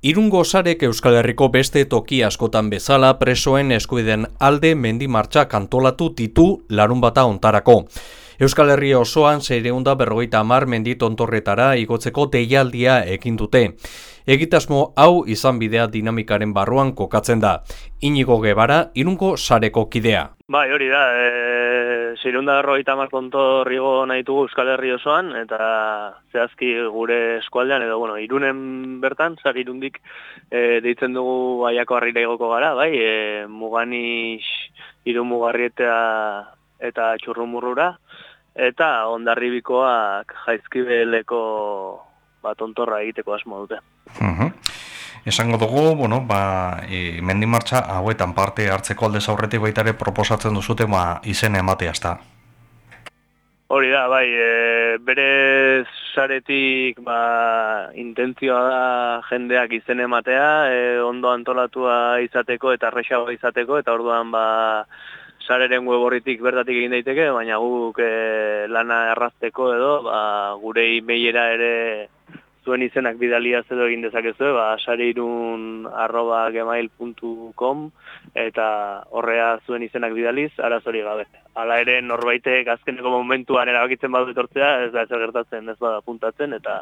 Irungo sarek Euskal Herriko beste toki askotan bezala presoen eskuiden alde mendi martxa kantolatu ditu larun bata ontarako. Euskal Herri osoan zeireunda berrogeita amar mendi tontorretara igotzeko deialdia ekin dute. Egitasmo hau izan bidea dinamikaren barruan kokatzen da. Inigo gebara, irungo sareko kidea. Bai, hori da, e, zirunda berrogeita markontor igo nahi dugu Euskal Herri osoan, eta zehazki gure eskualdean, edo, bueno, irunen bertan, zar irundik e, deitzen dugu aiako harrira igoko gara, bai, e, muganix irun mugarrietea eta txurrumurrura, eta ondarribikoak jaizkibeleko bat ontorra egiteko asmo dute. Uh Esango dugu, bueno, ba, e, mendimartza hauetan parte hartzeko alde zaurretik baita ere proposatzen duzute ba, izen ematea, ezta? Hori da, bai, e, bere zaretik ba, intentzioa da jendeak izen ematea, e, ondo antolatua izateko eta arrexago izateko, eta orduan ba, sareren weborritik bertatik egin daiteke, baina guk e, lana errazteko edo, ba, gure imeiera ere zuen izenak bidalia edo egin dezakezu, ba, sareirun arroba gemail.com eta horrea zuen izenak bidaliz, arazori gabe. Hala ere, norbaitek azkeneko momentuan erabakitzen badu etortzea, ez da ezer gertatzen ez bada puntatzen eta,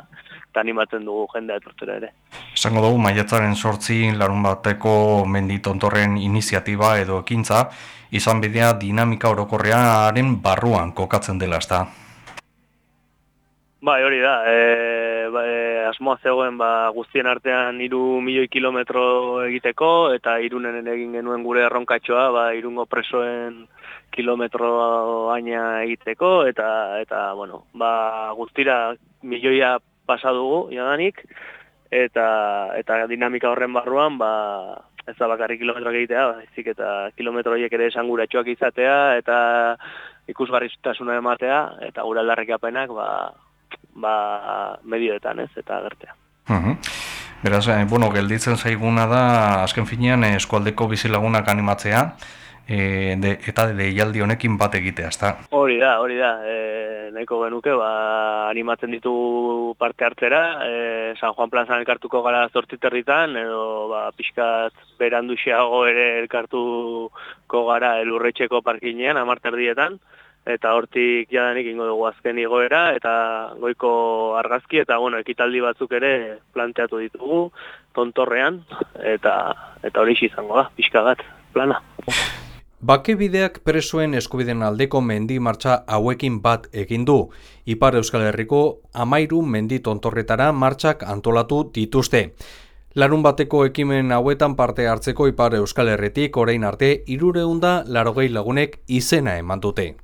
eta animatzen dugu jendea etortzera ere. Esango dugu, maiatzaren sortzi larun bateko menditontorren iniziatiba edo ekintza, izan bidea dinamika orokorrearen barruan kokatzen dela, ez da? Bai, hori da. E, ba, e, asmoa zegoen ba, guztien artean iru milioi kilometro egiteko, eta irunen egin genuen gure erronkatxoa, ba, irungo presoen kilometro aina egiteko, eta, eta bueno, ba, guztira milioia pasa dugu, jadanik, eta, eta dinamika horren barruan, ba, ez da bakarrik kilometro egitea, ba, ezik eta kilometro horiek ere esanguratxoak izatea, eta ikusgarriztasuna ematea, eta gura aldarrekapenak, ba, ba, medioetan ez, eta agertea. Uh Beraz, eh, bueno, gelditzen zaiguna da, azken finean, eh, eskualdeko bizilagunak animatzea, e, de, eta deialdi honekin bat egitea, ezta? Hori da, hori da, e, nahiko genuke, ba, animatzen ditu parte hartzera, e, San Juan plazan elkartuko gara zortziterritan, edo ba, pixkat berandu ere elkartuko gara elurretxeko parkinean, amarterdietan, eta hortik jadanik ingo dugu azken igoera eta goiko argazki eta bueno, ekitaldi batzuk ere planteatu ditugu tontorrean eta eta hori izango da, pixka bat, plana. Bakebideak presoen eskubiden aldeko mendi martxa hauekin bat egin du. Ipar Euskal Herriko amairu mendi tontorretara martxak antolatu dituzte. Larun bateko ekimen hauetan parte hartzeko Ipar Euskal Herretik orain arte irureunda larogei lagunek izena eman dute.